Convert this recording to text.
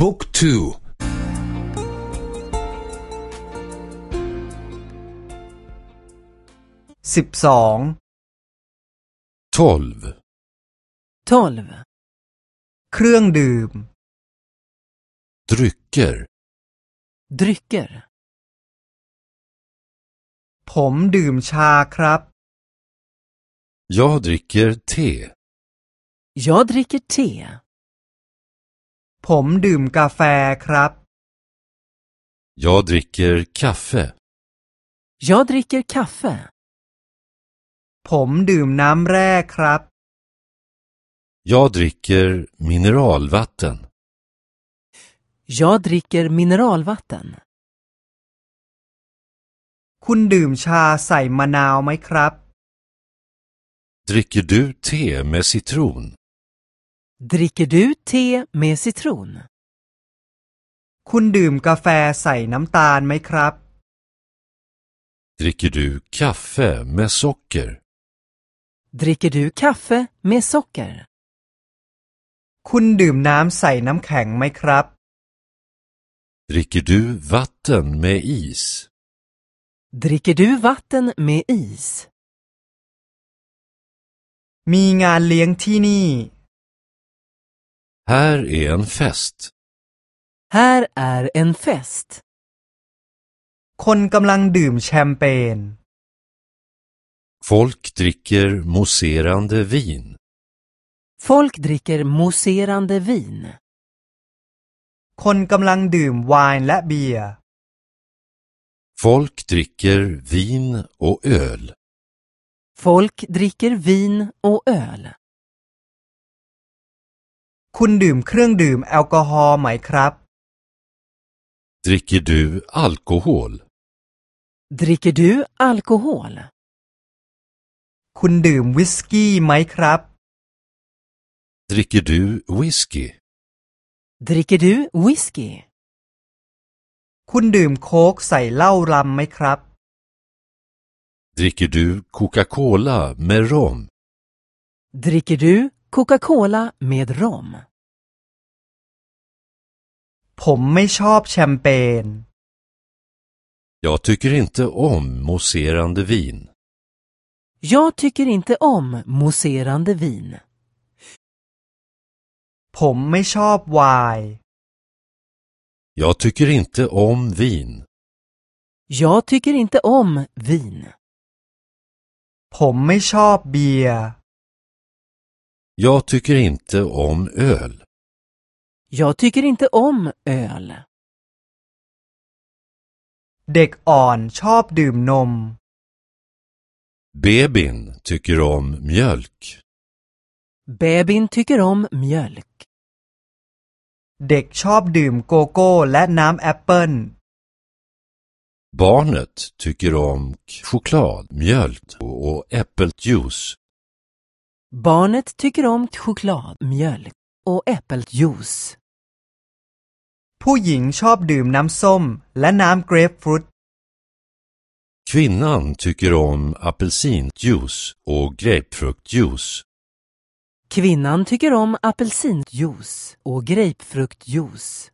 บุ๊กทู สิบสอง tolv 12. เครื่องดื่ม drycker Drycker. ผมดื่มชาครับ Jag dricker te Jag dricker te. ผมดื่มกาแฟครับ Jag dricker kaffe Jag dricker kaffe. ผมดื่มน้ำแร่ครับ Jag dricker mineralvatten Jag dricker mineralvatten. คุณดื่มชาใส่มะนาวไหมครับ Dricker du te med citron? Dricker du te med citron? คุณดื่มกาแฟใส่น้ำตาลไหมครับ Dricker du kaffe med socker? Dricker du kaffe med socker? คุณดื่มน้ำใส่น้ำแข็งไหมครับ Dricker du vatten med is? Dricker du vatten med is? มีงานเลี้ยงที่นี่ Här är en fest. Här är en fest. คนกำลังดื่มแชมเปญ Folk dricker mousserande vin. Folk dricker mousserande vin. คนกำลังดื่มไวน์และเบียร์ Folk dricker vin och öl. Folk dricker vin och öl. คุณดื่มเครื่องดื่มแอลกอฮอล์ไหมครับ Dricker du alkohol? Dricker du alkohol? คุณดื่มวิสกี้ไหมครับ Dricker du whisky? Dricker du whisky? คุณดื่มโค้กใส่เหล้ารำไหมครับ Dricker du Coca-Cola med rom? Dricker du Coca-Cola med rom? ผมไม่ชอบแชมเปญ Jag tycker inte om mousserande vin. Jag tycker inte om mousserande vin. ผมไม่ชอบไวน์ Jag tycker inte om vin. Jag tycker inte om vin. ผมไม่ชอบเบียร์ Jag tycker inte om öl. Jag tycker inte om öl. เด็กอ่อนชอบดื่มนม Bebin tycker om mjölk. Bebin tycker om mjölk. เด็กชอบดื่มโกโก้และน้ำแอปเปิ้ล Barnet tycker om choklad, mjölk och äppeljuice. Barnet tycker om choklad, mjölk och äppeljuice. ผู้หญิงชอบดื่มน้ำส้ม และน้ำเกรปฟรุต Kvinnan tycker om apelsinjuice och grapefruktjuice. Kvinnan tycker om apelsinjuice och grapefruktjuice.